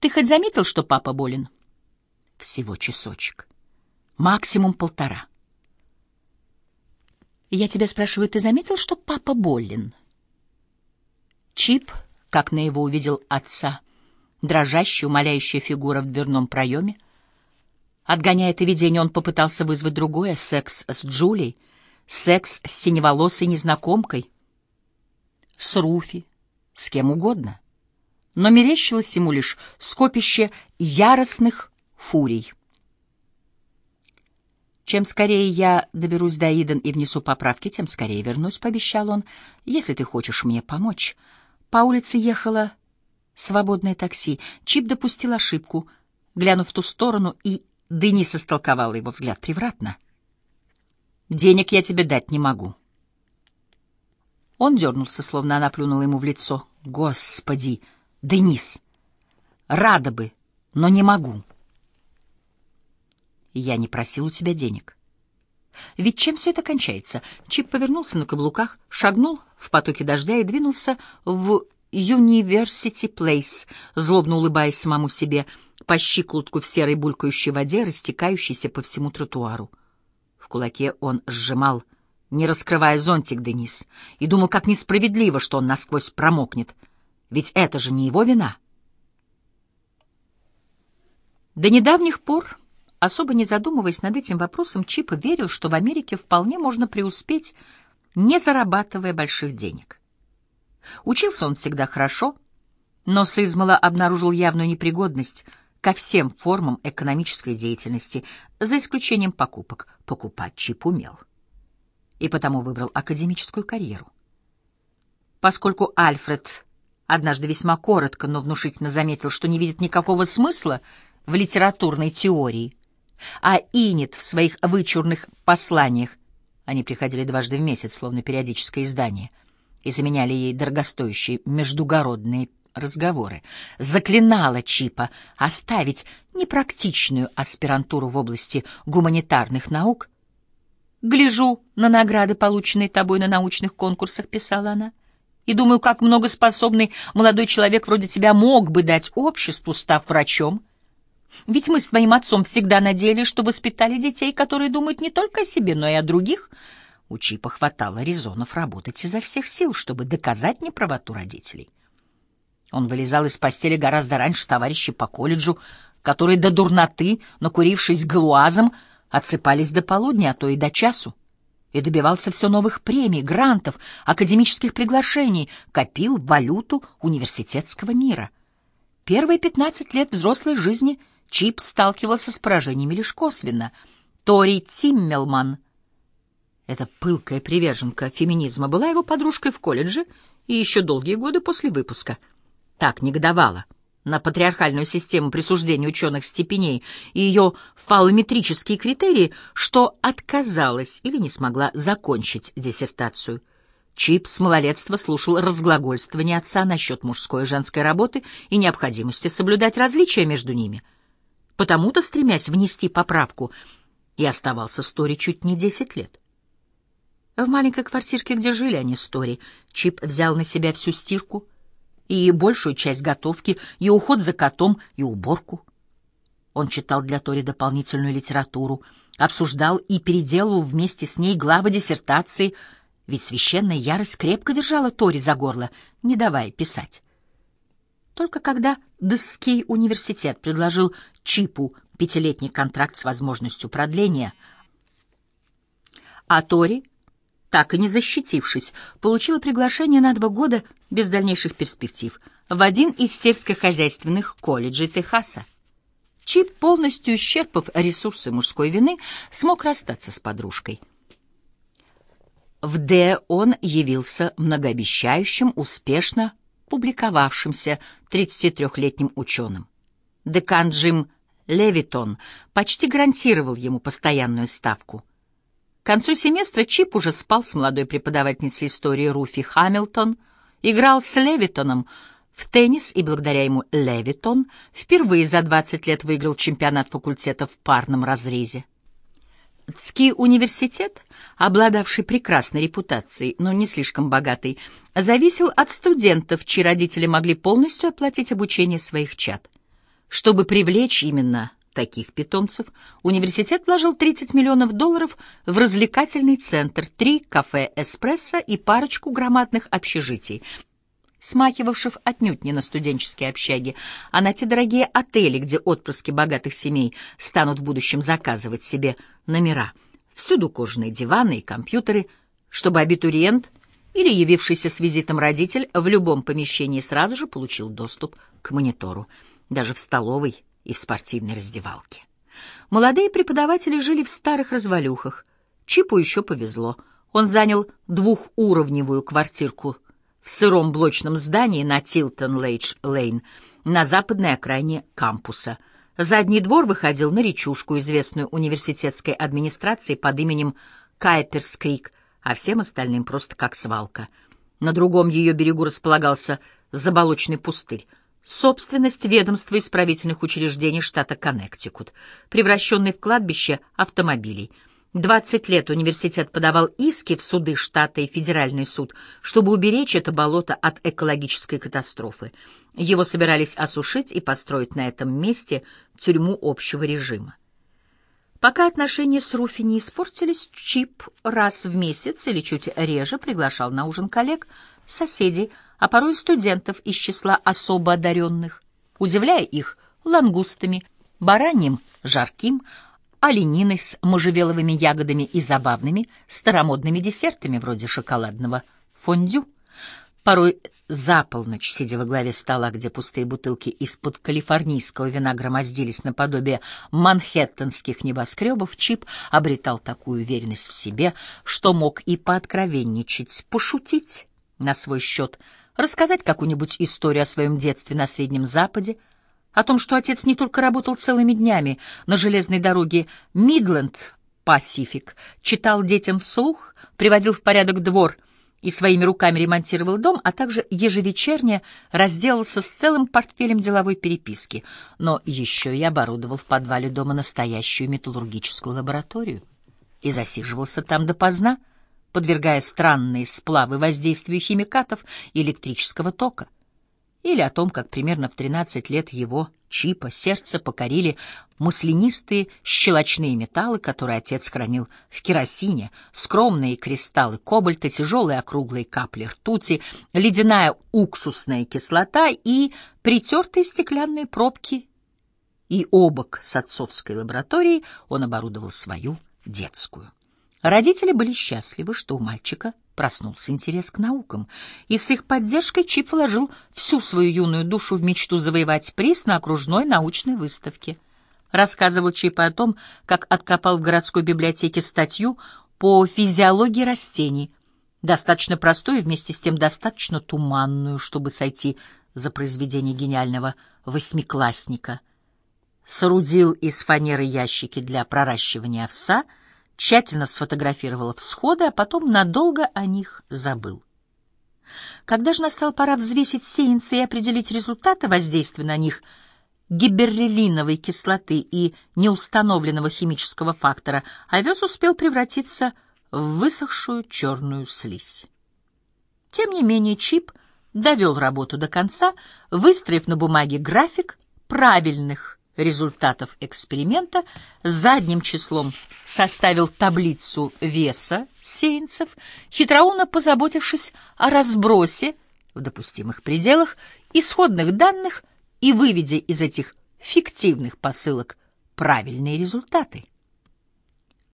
Ты хоть заметил, что папа болен? Всего часочек. Максимум полтора. Я тебя спрашиваю, ты заметил, что папа болен? Чип, как на его увидел отца, дрожащая, умоляющая фигура в дверном проеме. Отгоняя это видение, он попытался вызвать другое — секс с Джулией, секс с синеволосой незнакомкой, с Руфи, с кем угодно. Но мерещилось ему лишь скопище яростных фурий. «Чем скорее я доберусь до Иден и внесу поправки, тем скорее вернусь», — пообещал он, — «если ты хочешь мне помочь». По улице ехало свободное такси. Чип допустил ошибку, глянув в ту сторону, и Денис истолковала его взгляд превратно. «Денег я тебе дать не могу». Он дернулся, словно она плюнула ему в лицо. «Господи! Денис! Рада бы, но не могу». Я не просил у тебя денег. Ведь чем все это кончается? Чип повернулся на каблуках, шагнул в потоке дождя и двинулся в University Place, злобно улыбаясь самому себе, по щиколотку в серой булькающей воде, растекающейся по всему тротуару. В кулаке он сжимал, не раскрывая зонтик Денис, и думал, как несправедливо, что он насквозь промокнет. Ведь это же не его вина. До недавних пор Особо не задумываясь над этим вопросом, Чип верил, что в Америке вполне можно преуспеть, не зарабатывая больших денег. Учился он всегда хорошо, но с измала обнаружил явную непригодность ко всем формам экономической деятельности, за исключением покупок. Покупать Чип умел. И потому выбрал академическую карьеру. Поскольку Альфред однажды весьма коротко, но внушительно заметил, что не видит никакого смысла в литературной теории, а Инет в своих вычурных посланиях, они приходили дважды в месяц, словно периодическое издание, и заменяли ей дорогостоящие междугородные разговоры, заклинала Чипа оставить непрактичную аспирантуру в области гуманитарных наук. «Гляжу на награды, полученные тобой на научных конкурсах», — писала она, «и думаю, как многоспособный молодой человек вроде тебя мог бы дать обществу, став врачом, ведь мы с твоим отцом всегда надеялись, что воспитали детей, которые думают не только о себе, но и о других. У Чипа хватало резонов работать изо всех сил, чтобы доказать неправоту родителей. Он вылезал из постели гораздо раньше товарищей по колледжу, которые до дурноты, накурившись галуазом, отсыпались до полудня, а то и до часу, и добивался все новых премий, грантов, академических приглашений, копил валюту университетского мира. Первые пятнадцать лет взрослой жизни — Чип сталкивался с поражениями лишь косвенно. Тори Тиммелман, эта пылкая приверженка феминизма, была его подружкой в колледже и еще долгие годы после выпуска. Так негодовала на патриархальную систему присуждения ученых степеней и ее фалометрические критерии, что отказалась или не смогла закончить диссертацию. Чип с малолетства слушал разглагольствование отца насчет мужской и женской работы и необходимости соблюдать различия между ними — потому-то, стремясь внести поправку, и оставался Стори чуть не десять лет. В маленькой квартирке, где жили они с Тори, Чип взял на себя всю стирку и большую часть готовки, и уход за котом, и уборку. Он читал для Тори дополнительную литературу, обсуждал и переделывал вместе с ней главы диссертации, ведь священная ярость крепко держала Тори за горло, не давая писать. Только когда Десский университет предложил Чипу пятилетний контракт с возможностью продления, а Тори, так и не защитившись, получила приглашение на два года без дальнейших перспектив в один из сельскохозяйственных колледжей Техаса. Чип, полностью исчерпав ресурсы мужской вины, смог расстаться с подружкой. В Д он явился многообещающим, успешно публиковавшимся 33-летним ученым. Декан Джим Левитон почти гарантировал ему постоянную ставку. Концу семестра Чип уже спал с молодой преподавательницей истории Руфи Хамилтон, играл с Левитоном в теннис и благодаря ему Левитон впервые за 20 лет выиграл чемпионат факультета в парном разрезе. Цкий университет, обладавший прекрасной репутацией, но не слишком богатый, зависел от студентов, чьи родители могли полностью оплатить обучение своих чад. Чтобы привлечь именно таких питомцев, университет вложил 30 миллионов долларов в развлекательный центр, три кафе «Эспрессо» и парочку громадных общежитий, смахивавших отнюдь не на студенческие общаги, а на те дорогие отели, где отпрыски богатых семей станут в будущем заказывать себе номера. Всюду кожаные диваны и компьютеры, чтобы абитуриент или явившийся с визитом родитель в любом помещении сразу же получил доступ к монитору, даже в столовой и в спортивной раздевалке. Молодые преподаватели жили в старых развалюхах. Чипу еще повезло. Он занял двухуровневую квартирку в сыром блочном здании на Тилтон-Ледж-Лейн на западной окраине кампуса. Задний двор выходил на речушку, известную университетской администрацией под именем Кайперс-Крик, а всем остальным просто как свалка. На другом ее берегу располагался заболочный пустырь, собственность ведомства исправительных учреждений штата Коннектикут, превращенный в кладбище автомобилей. 20 лет университет подавал иски в суды штата и федеральный суд, чтобы уберечь это болото от экологической катастрофы. Его собирались осушить и построить на этом месте тюрьму общего режима. Пока отношения с Руфи не испортились, Чип раз в месяц или чуть реже приглашал на ужин коллег, соседей, а порой студентов из числа особо одаренных, удивляя их лангустами, бараньим жарким, олениной с можжевеловыми ягодами и забавными старомодными десертами вроде шоколадного фондю. Порой за полночь, сидя во главе стола, где пустые бутылки из-под калифорнийского вина громоздились наподобие манхэттенских небоскребов, Чип обретал такую уверенность в себе, что мог и пооткровенничать, пошутить на свой счет — рассказать какую-нибудь историю о своем детстве на Среднем Западе, о том, что отец не только работал целыми днями на железной дороге Мидленд-Пасифик, читал детям вслух, приводил в порядок двор и своими руками ремонтировал дом, а также ежевечерне разделался с целым портфелем деловой переписки, но еще и оборудовал в подвале дома настоящую металлургическую лабораторию и засиживался там допоздна, подвергая странные сплавы воздействию химикатов и электрического тока. Или о том, как примерно в 13 лет его чипа сердце покорили маслянистые щелочные металлы, которые отец хранил в керосине, скромные кристаллы кобальта, тяжелые округлые капли ртути, ледяная уксусная кислота и притертые стеклянные пробки. И обок с отцовской лабораторией он оборудовал свою детскую. Родители были счастливы, что у мальчика проснулся интерес к наукам, и с их поддержкой Чип вложил всю свою юную душу в мечту завоевать приз на окружной научной выставке. Рассказывал Чип о том, как откопал в городской библиотеке статью по физиологии растений, достаточно простую и вместе с тем достаточно туманную, чтобы сойти за произведение гениального восьмиклассника. Соорудил из фанеры ящики для проращивания овса — тщательно сфотографировал всходы, а потом надолго о них забыл. Когда же настала пора взвесить сеянцы и определить результаты воздействия на них гиберрелиновой кислоты и неустановленного химического фактора, овес успел превратиться в высохшую черную слизь. Тем не менее Чип довел работу до конца, выстроив на бумаге график правильных результатов эксперимента, задним числом составил таблицу веса сеянцев, хитроумно позаботившись о разбросе в допустимых пределах исходных данных и выведя из этих фиктивных посылок правильные результаты.